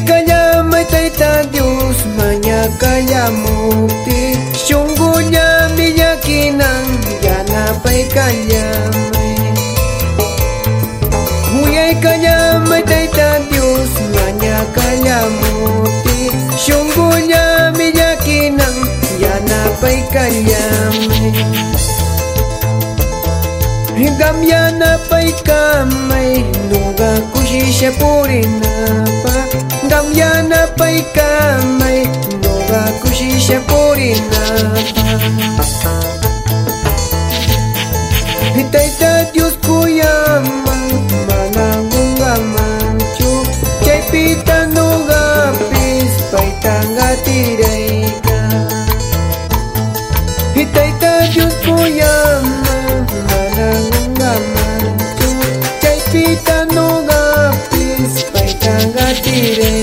Huyay kaya may tayta Diyos Manya kaya mukti Sungguh niya miyakinang Yana pa'y kanya may Huyay kaya may tayta Diyos Manya kaya mukti Sungguh niya miyakinang Yana pa'y kanya may Gamya na pa'y kamay Nuga kushisya puri na. ser por nada. Itaita Dios kuyama Manangunga mancho Chay pitando gapis Paitanga tiraika Itaita Dios kuyama Manangunga mancho Chay pitando gapis Paitanga tiraika